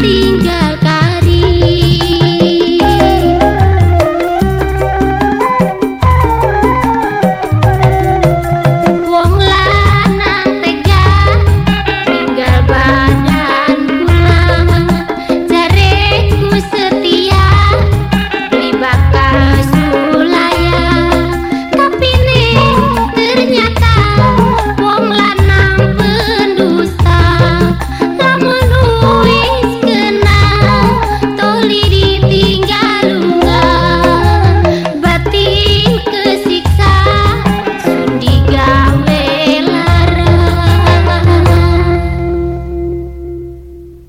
ती